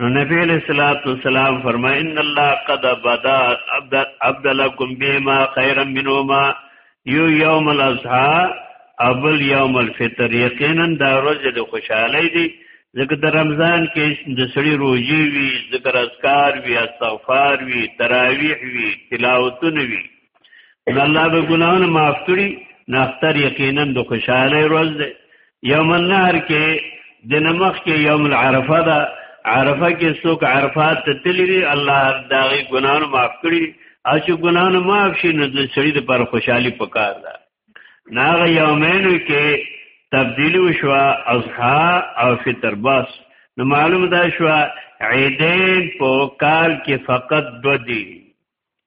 نو نبی علیہ الصلوۃ والسلام فرمای ان الله قد بدا عبد عبد لكم بما خيرا منهما یو یوم الاضحى ابل یوم الفطر یقینا دا ورځ د خوشحالي دی ځکه د رمضان کې د سړي روزي وي ذکر اذکار وي استغفار وي تراویح وي تلاوتونه وي الله به ګناونه معاف کړي نختر یقینا د خوشحالي ورځ ده یوم النهر کې د نمخ کې یوم العرفه ده عرفه کې څوک عرفات ته تللی دی الله دا غي ګناونه معاف کړي او چې ګناونه معاف شي نو د سړي د پر خوشحالي پکار ده ناغه یومینو کې تبدیلی وشو اضحا او فطر بس نو معلوم دا شو عیدین په کال کې فقط دو دي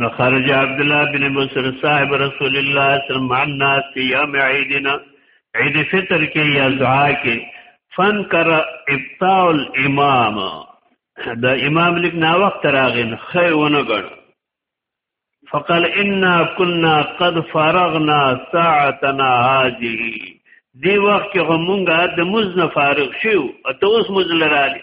نو خرج عبد الله بن بصر صاحب رسول الله صلی الله علیه وسلم عن ناس یوم عیدنا عید فطر کې یا دعا کې فن کر ابطاع الامام دا امام لیک نا وخت راغین خی ونه غړ فقال انا كنا قد فرغنا ساعتنا هذه دی وخت کې همونګه د مزن فارغ شو اته اوس مزل رالی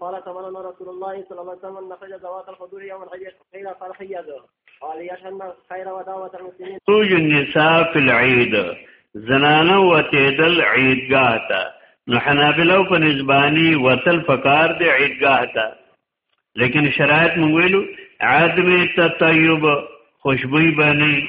قال تمنى رسول الله صلى الله عليه وسلم ان خرج ذوات الحضور يوم الحج قيل قال حيض قال يشهد خير ودعوة المسلمين توج النساء في العيد زنانه وتیدل عیدگاه ته نو حنابلو په نسبانی وتل فقار دی عیدگاه ته لیکن شرایط مونږ ویلو عدم تطیب خوشبوئی باندې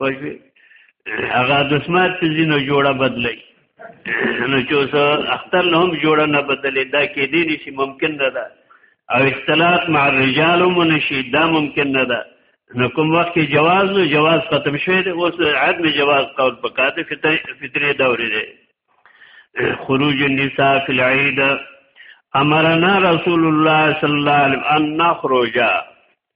پښې هغه د سمارت ځینو جوړه بدلی نو چې اوس اختر له هم جوړه نه بدلې دا کې دې نشي ممکن نه ده او اختلاط مع الرجال هم نشي دا ممکن نه ده نو کوم وخت کې جواز نو جواز ختم شوی دی اوس عدم جواز قول پکا دی فطري دورې دی خروج النساء فی العید امرنا رسول الله صلی الله علیه وسلم ان نخرج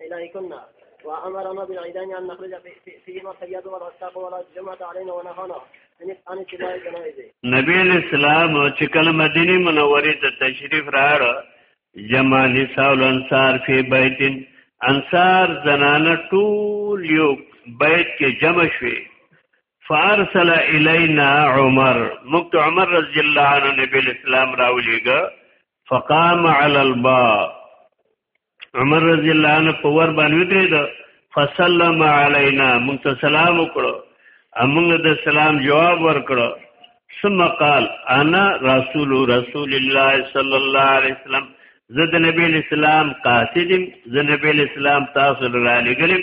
إليكن وأمرنا بالعيدان أن نخرج فيهما الثياب والعشاق ولا جمعة علينا ونهانا نبی اسلام چې کله مدینه منوره ته تشریف راړ جمع نساء الانصار فی بیت انصار زنانه ټول یو بیت کې جمع شوي فارسل الینا عمر مکت عمر رضی الله عنه نبی اسلام راولېګا فقام علی الباب عمر رضی الله عنه په ور باندې ودرېد فسلم علینا موږ ته سلام وکړو موږ د سلام جواب ورکړو ثم قال انا رسول رسول الله صلی الله علیه وسلم زه د نبی اسلام قاصدم زه نبی اسلام تاسو را لګلم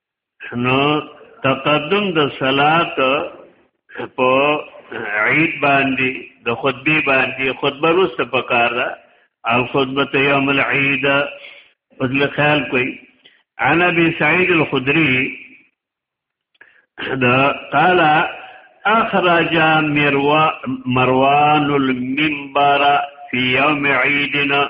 نو تقدم د صلات په عید باندې د خطبه باندې خطبه روسته پکار ده الخطبه یوم العید فضل خیال کوي عن ابي سعيد الخدري دا قال اخرج مروا مروان المنبر في يوم عيدنا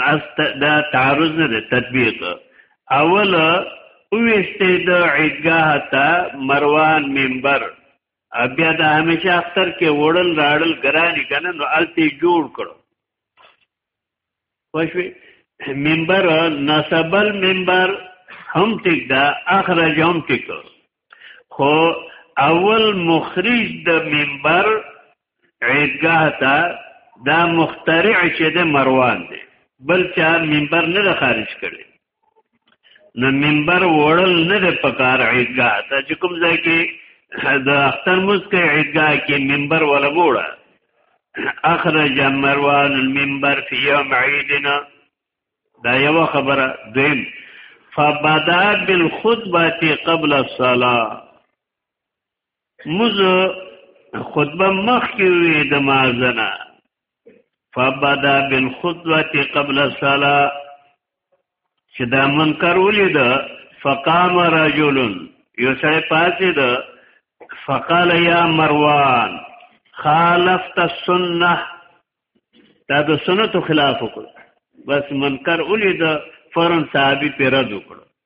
ناست دا تعرض نه ده تطبیق اول اوشته د عیدګاه ته مروان منبر بیا د همیشه اختر کې وړل راړل ګرانی کنه نو الته جوړ کړو خوشوي منبر نسبل منبر هم ټیک دا اخرج هم ټیک خو اول مخرج د منبر عیدګاه ته دا مخترع چې د مروان دی بل چا منبر نه خارج کړي نو منبر وړل نه د پکار عیدګاه ته چې کوم ځای کې د اختر مسکه عیدګاه کې منبر ولا وړه اخرج مروان المنبر في يوم عيدنا دا یو خبره دیم فبدا بالخطبه قبل الصلاه موږ خطبه مخکې وي د مازنه فبدا بالخطبه قبل الصلاه چې دا منکر ولید فقام رجل یو سره پاتې ده فقال یا مروان خالفت السنه دا د سنتو خلاف وکړ بس منکر ولید فورن صحابي پیرا وکړ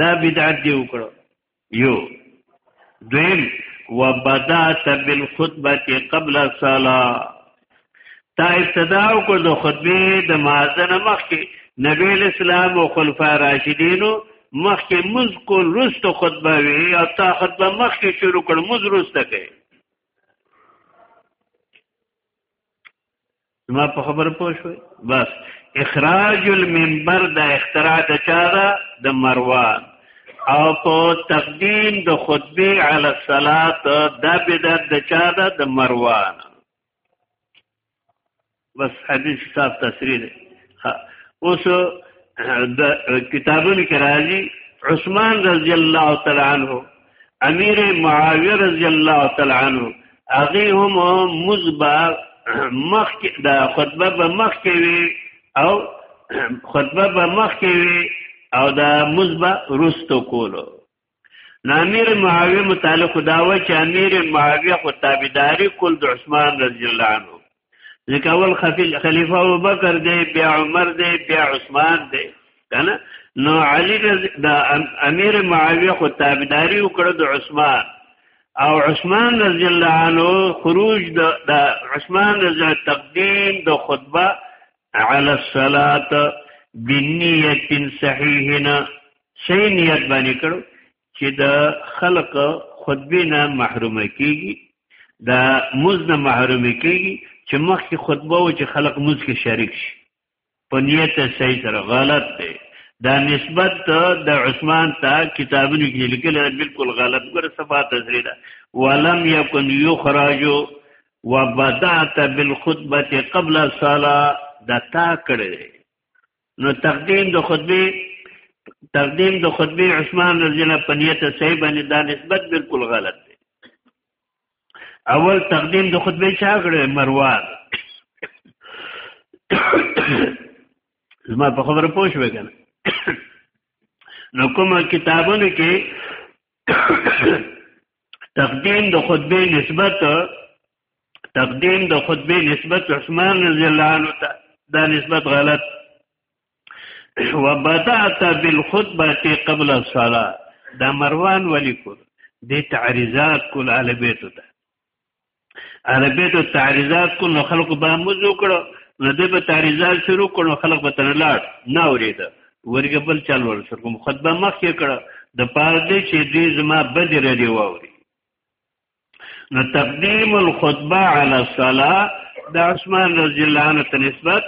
دا بدعت دی وکړو یو دویم وبدات بالخطبه قبل الصلاه تا ابتدا کو د خطبه د مازن مخکې نبی اسلام او خلفای راشدینو مخکې مز کول رست خطبه وی او تا خطبه مخکې شروع کړ مز رست کړي ما په خبره پوه شوي بس اخراج المنبر د اختراع د چا ده د مروان او په تقدیم د خطبه علی الصلات د بدعت د چا ده د مروان بس حدیث صاحب تفسیر اوس د کتابونو کې راځي عثمان رضی الله تعالی عنہ امیر معاویه رضی الله تعالی عنہ هغه هم مزبا مخ د خطبه به مخ کوي او خطبه به مخ کوي او د مزبا رستو کولو نامیر معاویه متعلق داوه چې امیر معاویه خو تابعداري کول د عثمان رضی الله عنه ځکه اول خلیفه ابو بکر دی بیا عمر دی بیا عثمان دی کنه نو علی د امیر معاویه خو تابعداري وکړه د عثمان او عثمان رضی الله عنه خروج د عثمان رضی تقدیم د خطبه علی الصلاه بنیه صحیحنا صحیح نیت باندې کړو چې د خلق خطبه نه محرومه کیږي دا موز نه محرومه کیږي چې مخکې خطبه و چې خلق موز کې شریک شي په نیت صحیح سره غلط دی دا نسبت د عثمان ته کتابونو کې لیکل بالکل غلط ګره صفات تزریده ولم یکن یخرج وبدات بالخطبه قبل الصلاه دا تا کړی نو تقدیم د خطبه تقدیم د خطبه عثمان رضی الله په نیت صحیح باندې دا نسبت بالکل غلط دی اول تقدیم د خطبه چا کړی مروان زما په خبره پوه شوې کنه نو کومه کتابونو کې تقدیم د خطبه نسبت تقدیم د خطبه نسبت عثمان رضی الله عنه ته دا نسبت غلط وبدات بالخطبه قبل الصلاه دا مروان ولی کول د تعریضات کول اهل بیت ته اهل بیت تعریضات کول نو خلق به موزو کړو نو د به تعریضات شروع کړو خلق به تر لاړ نه اورید ورګه بل چل ور سر کوم خطبه مخ کې کړه د پاره دې چې دې زما بدر دی ووري نو تقدیم الخطبه علی الصلاه د عثمان رضی الله عنه ته نسبت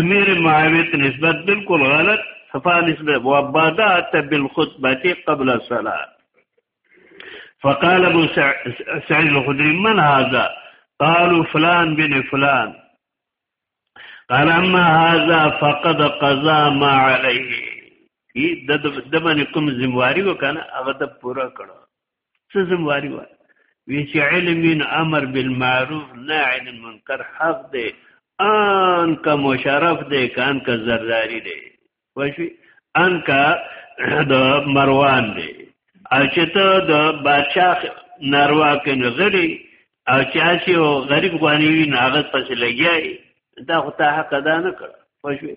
امیر معاویه ته نسبت بالکل غلط صفا نسبت وبدات بالخطبه قبل الصلاه فقال ابو سعيد الخدري من هذا قالوا فلان بن فلان قال اما هذا فقد قضى ما عليه د د باندې کوم ذمہواری وکنه هغه ته پورا کړو څه زمواري وه وی چې علم ان امر بالمعروف نهی عن المنکر حق دی ان کا مشرف دی کان کا زرداری دی وشي ان کا د مروان دی او چې ته د بادشاہ ناروا کې نظری او چې اسی او غریب غوانی وی ناغه پس لګیای دا خو ته حق ادا نه کړ وشي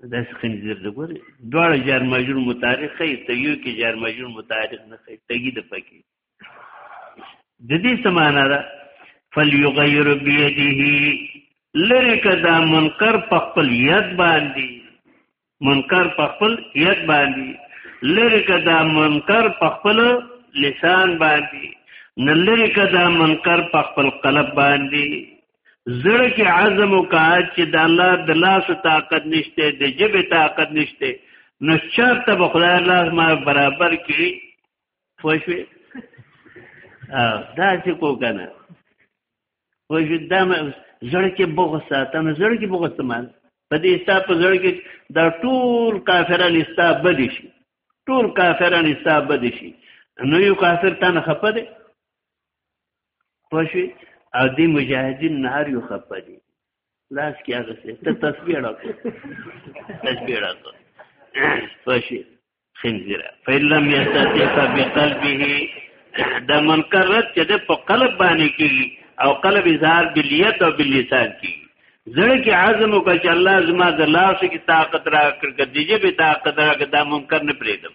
په داسې خنځیر د ګورې دواړه جار مجرور متعارف خی تګیو کې جار مجرور متعارف نه خی تګی د پکی د دې سمانه ده فلیغیر بیده لره کدا منکر په خپل ید باندې منکر په خپل ید باندې لره کدا منکر په خپل لسان باندې نلری کدا منکر په خپل قلب باندې زړه کې عزم وکړه چې د الله د لاس طاقت نشته د جبه طاقت نشته نو چرته به خدای الله ما برابر کړي فوشوي دا چې کو کنه فوشوي دا زړه کې بغض ساتم زړه کې بغض سامان په دې استا په زړه کې دا ټول کافران استا بد شي ټول کافران استا بد شي نو یو کافر تنه خپه دي خوشی او دی مجاهدین نه هر یو خپه دي لاس کې هغه څه ته تسبیح راکو تسبیح راکو خوشی خنزیره فلم یستطیع بقلبه د منکر رد چې د په قلب باندې کیږي او قلب اظهار بالیت او باللسان کیږي زړه کې عزم وکړ چې الله زما د لاس کې طاقت راکړ کړه دیجه به طاقت راکړه دا منکر نه پرېږدم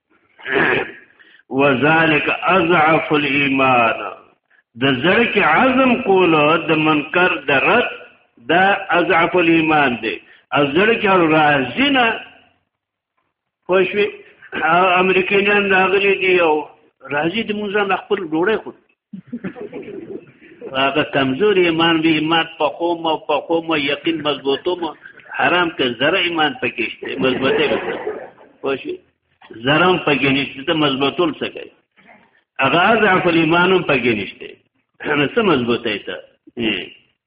وذالک اضعف الايمان د زړه کې عزم کولو د منکر د رد دا اضعف الايمان دی او زړه کې راځي نه خوشوي امریکایان راغلي دي او راځي د موږ نه خپل ډوړې خو هغه کمزور ایمان به ایمان په قوم او په قوم یقین مضبوطوم حرام که زره ایمان پکې شته مضبوطه به خوش زرم پکې نشته ته مضبوطول څه کوي هغه ضعف ایمانم پکې نشته نو څه مضبوطه ایته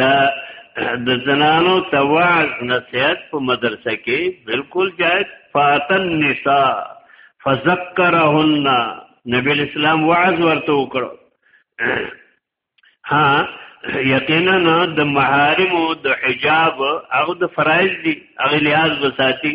دا د زنانو تواز نصیحت په مدرسه کې بالکل جائز فاتن نساء فذكرهن نبی اسلام وعظ ورته وکړو ها یقینا د محارم او د حجاب او د فرایض دي هغه لحاظ وساتي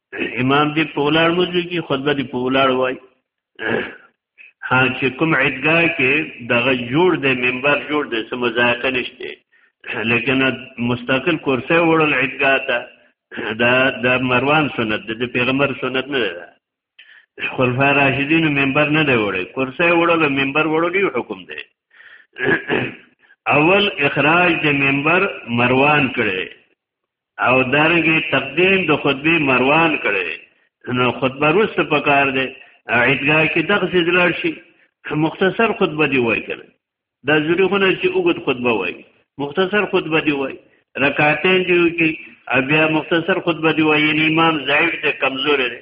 امام دې په ولاړ مزوي کې خطبه دې په ولاړ وای ها چې کوم عیدګاه کې دغه جوړ دی منبر جوړ دی څه مزایقه نشته لیکن مستقل کرسي وړل عیدګاه ته دا د مروان سنت د پیغمبر سنت نه ده خلفا راشدین منبر نه دی وړي کرسي وړل منبر وړل یو حکم دی اول اخراج د منبر مروان کړي او دارنګه تقدیم د خطبه مروان کړي نو خطبه روس په کار دی عیدګاه کې دغه ځلار شي مختصر خطبه دی وای کړي دا ضروري خو نه چې وګت خطبه وای مختصر خطبه دی وای رکعتین دی کې بیا مختصر خطبه دی وای یعنی امام ضعیف دی کمزور دی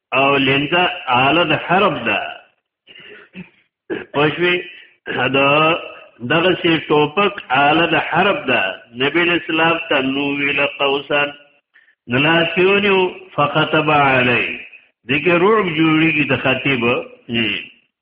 او لنده اله د حرب ده پښوی دا دغه سی ټوپک اله د حرب ده نبی اسلام ته نو ویل قوسن نلاسیونیو فخطب علی دغه رعب جوړیږي د خطیب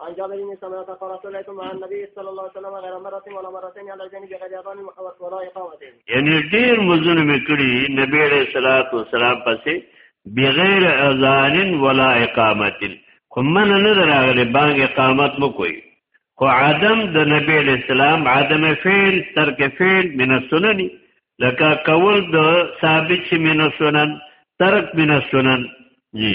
عن جابر بن سمرة قال صليت مع النبي صلى الله عليه وسلم غير مرة ولا مرتين على جانب غير أذان ولا إقامة یعنی ډیر مزونه مې کړی نبی عليه الصلاة والسلام پسې بغیر اذان ولا اقامت خو من نه دراغله باغ اقامت مو کوي خو عدم د نبی علیہ السلام عدم فعل ترک فعل من السنن لکه کول د ثابت شي من السنن ترک من السنن جی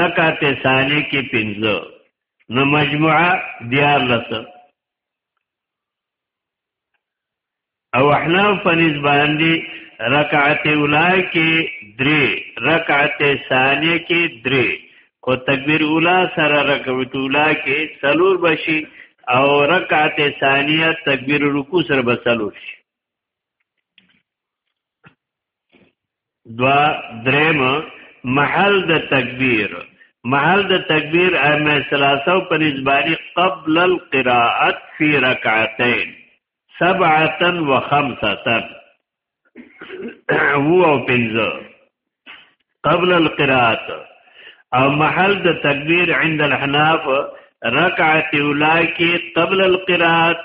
رکعت ثانی کې پنځه نو مجموعه دیار لس او احنا فنز باندې رکعت اولا کې درې رکعت ثانی کې درې خو تکبیر اولا سره رکعت اولا کې سلور بشي او رکعت ثانیه تکبیر رکوع سره بسلور شي دوا دریم محل د تکبیر محل د تکبیر ائمه ثلاثه په نسبانی قبل القراءت فی رکعتین سبعه و خمسه وو او پنځه قبل القراءت او محل د تکبیر عند الحناف رکعت اولا کی قبل القراءت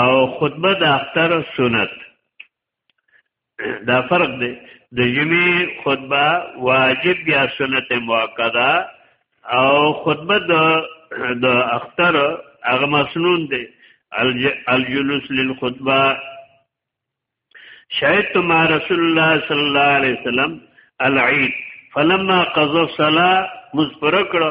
او خطبه د اختر سنت دا فرق دی د جمعې خطبه واجب یا سنت مؤکده او خطبه د د اختر هغه مسنون دی الجلوس للخطبه شهدت مع رسول الله صلی الله علیه وسلم العید فلما قضى الصلاه مذکر کړه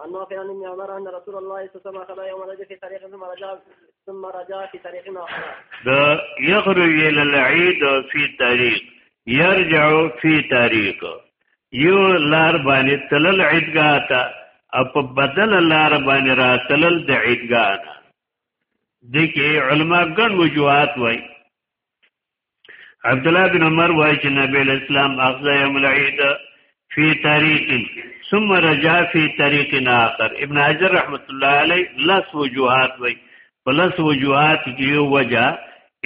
عن نافع عن ابن عمر ان رسول الله صلى الله عليه وسلم خلا يوم رجع في طريق ثم رجع ثم رجع في طريق اخر ده يخرج الى العيد في طريق يرجع في طريق یو لار باندې تلل عیدګاه ته او په بدل لار باندې را تلل د عیدګاه نه دغه علما ګڼ وجوهات وای عبد الله بن عمر وایي چې نبی اسلام اخذ یوم العید فی طریق ثم رجع فی طریق آخر ابن حجر رحمت الله علیه لس وجوهات وایي په لس وجوهات کې یو وجه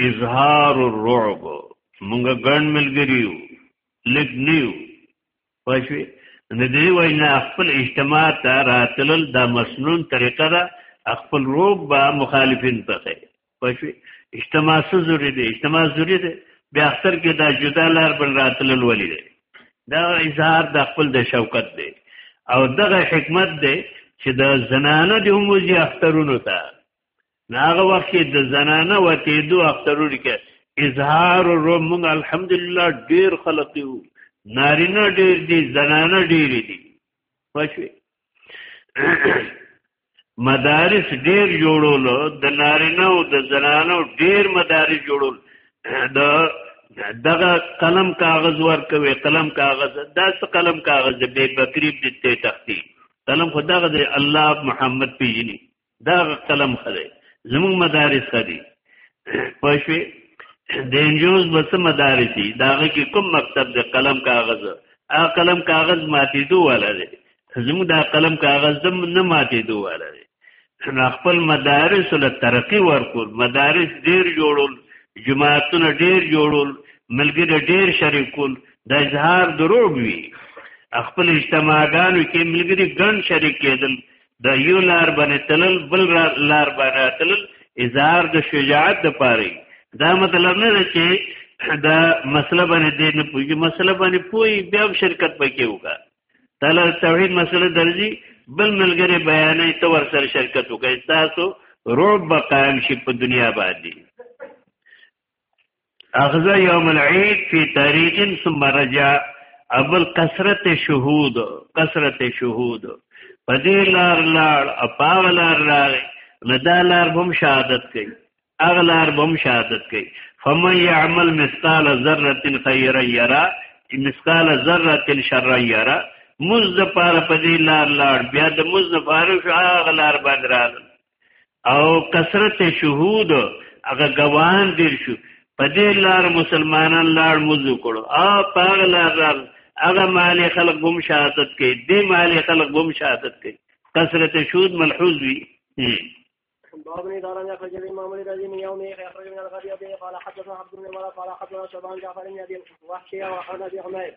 اظهار الرعب مونږ ګڼ ملګریو لګنیو پښوی د دې وینا خپل اجتماع ته راتلل د مسنون طریقه ده خپل روب به مخالفین پخې پښوی اجتماع څه ضروری دی اجتماع ضروری دی بیا اختر کې دا جدا لار بل راتلل ولې دی دا اظهار د خپل د شوکت دی او دغه حکمت دی چې د زنانه د هم وزي اخترونو ته ناغه وخت کې د زنانه وته دوه اخترور کې اظهار رو موږ الحمدلله ډیر خلق یو نارینه ډیر دي زنانه ډیر دي پښوی مدارس ډیر جوړول د نارینه او د زنانه ډیر مدارس جوړول د دغه قلم کاغذ ورکوي قلم کاغذ دا څه قلم کاغذ به بکری دې تختی قلم خداغه دې الله محمد پیجنی دا قلم خره زموږ مدارس دي پښوی د انجوز بس مدارس دي داغه کې کوم مکتب د قلم کاغذ ا قلم کاغذ ماتې دوه ولا دي زموږ دا قلم کاغذ دم نه ماتې دوه ولا دي خپل مدارس له ترقی ورکول مدارس ډیر جوړول جماعتونه ډیر جوړول ملګری ډیر شریکول د اظهار دروغ وی خپل اجتماعګانو کې ملګری ګڼ شریک کېدل د یو لار باندې تلل بل لار باندې تلل اظهار د شجاعت د پاره دا مطلب نه دی چې دا مسله باندې دې نه پوهیږي مسله باندې پوي بیا شرکت پکې وکړه تعالی توحید مسله درځي بل ملګری بیانې ته ور سره شرکت وکړي تاسو روب قائم شي په دنیا باندې اخذ یوم العید فی طریق ثم رجع ابل کثرت شهود کثرت شهود پدې لار لار اپاغ لار لار نه دا لار بم شهادت کوي اغلار بم شهادت کوي فمن يعمل مثقال ذره خيرا يرى مثقال ذره شرا يرى مز د پاره پدې لار لار بیا د مز د فارش اغلار باندې راغل او کثرت شهود هغه ګواهان ډیر شو په دې لار مسلمانان لار موزو کړو او په هغه لار هغه مال خلق بم شهادت کوي دې مال خلق بم شهادت کوي کثرت شهود ملحوظ وي باب بن داران يخرج الإمام الذي من يومه يخرج من الغد يبيه قال حدثنا عبد بن مرة قال حدثنا شبان جعفر بن أبي وحشي وعن أبي عمير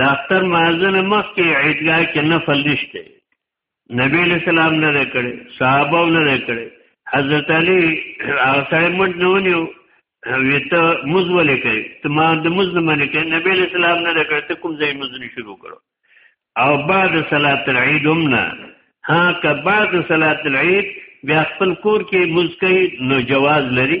د اختر مازن مخ کې عیدګاه کې نفل نشته نبی علیہ السلام نه کړي صحابه نه کړي حضرت علی هغه سره مونږ نه ونیو ویته موز ولې کوي ته ما د موز نه منې کوي نبی علیہ السلام نه کړ ته کوم ځای موز نه شروع کړو او بعد صلات العید هم نه ها که بعد صلات العید بیا خپل کور کې موز کوي نو جواز لري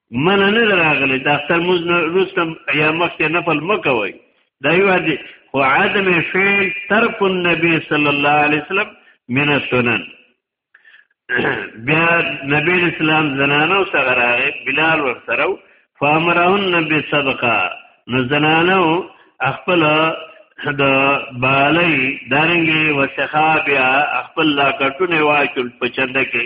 منه نه راغلی د اختر موز نه روستم یا مخکې نفل مکوي دا یو دی خو عدم فعل ترک النبي صلی الله علیه وسلم من السنن بیا نبی اسلام زنانو سره راغی بلال ور سره فامرهن نبی صدقه نو زنانو خپل د بالای دارنګي وسخا بیا خپل لا کټونه واچول په چنده کې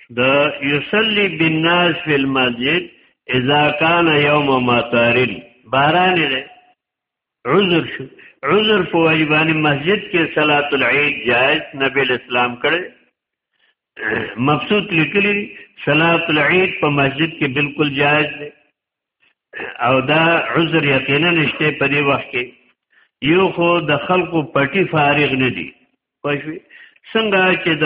د یصلی بالناس فی المسجد اذا کان یوم مطارین باران دی عذر شو عذر په واجبانی مسجد کې صلات العید جائز نبی اسلام کړي مبسوط لیکلی صلات العید په مسجد کې بالکل جائز دی او دا عذر یقینا نشته په دې وخت کې یو خو د خلکو پټي فارغ نه دي پښوی څنګه چې د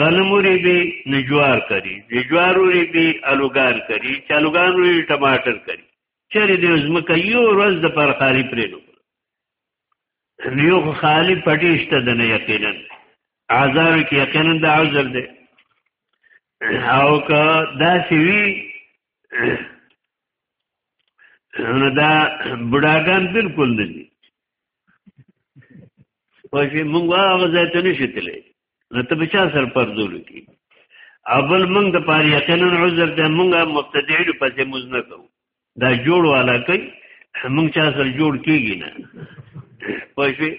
غنموري به نجوار کری د جواروري به الوګان کری چالوګان وی ټماټر کری چیرې د زمکه یو ورځ د پر خاري پرې نو یو خالی پټی شته د نه یقینا عذاب کې یقینا د عذر دی او که دا سوي نو دا بډاګان بالکل نه دي خو چې موږ هغه ځای ته نشو تللی نو ته به چا سره پرځولو کې اول موږ د پاره یقینا عذر دی موږ مبتدعین پسې موږ نه کوو دا جوړ والا کوي موږ چا سره جوړ کېږي نه پوه شوې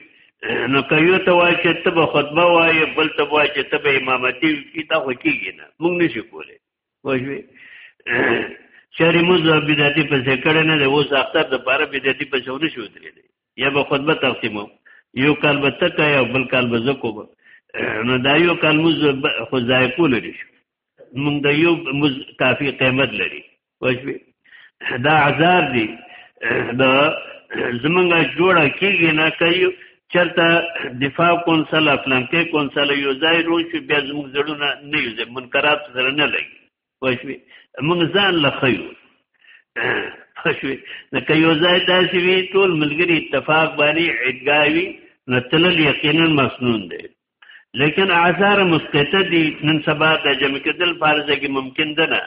نو که یو ته وایي چې ته به خطبه وایې بل ته وایي چې ته به امامتي وکړي دا خو کېږي نه موږ نشو کولی وجوي چاري موزه بدعتي په ذکر نه دی اوس اختر د پاره بدعتي په شونه شو درې دی یا به خطبه تقسیمو یو کال به تکا یا بل کال به زکو به نو دا یو کال موزه خو ځای کول لري مونږ د یو کافي قیمت لري وجوي دا عذاب دی دا زمونږ جوړه کیږي نه کوي چرته دفاع کونسل افلانکې کونسل یو ځای روي چې بیا زمونږ زړونه نه یو ځای منکرات سره نه لګي وښوي موږ ځان لخیو وښوي نو که یو ځای داسې وي ټول ملګري اتفاق باندې عیدګاوي نو تلل یقینا مسنون دی لیکن اعذار مسقطه دي نن سبا د جمع کېدل فارزه کې ممکن ده نه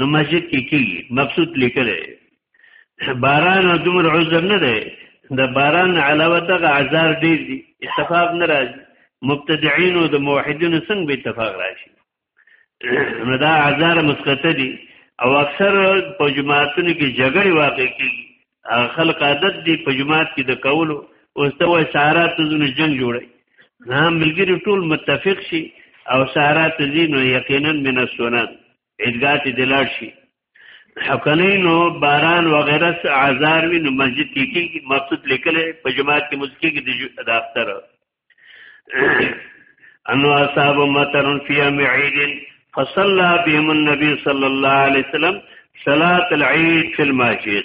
نو مسجد کې کیږي مقصود لیکلې باران او دمر عذر نه دی د باران علاوه دغه اعذار ډېر دي اتفاق نه راځي مبتدعين او د موحدینو څنګه به اتفاق راشي نو دا هزار مسکته دي او اکثر په جماعتونو کې جګړې واقع کېږي خلق عادت دي په جماعت کې د کولو اوس ته وای سارا ته ځونه جنگ جوړي نه ملګری ټول متفق شي او سارا ته ځینو یقینا من السنت ادګات دلار شي حقنینو باران وغیرہ عذار وی نو مسجد کې کې مقصود لیکل په جماعت کې مسکی کې د اختر انو اصحاب مترن فی معیدن فصلى بهم النبي صلى الله عليه وسلم صلاة العيد في المسجد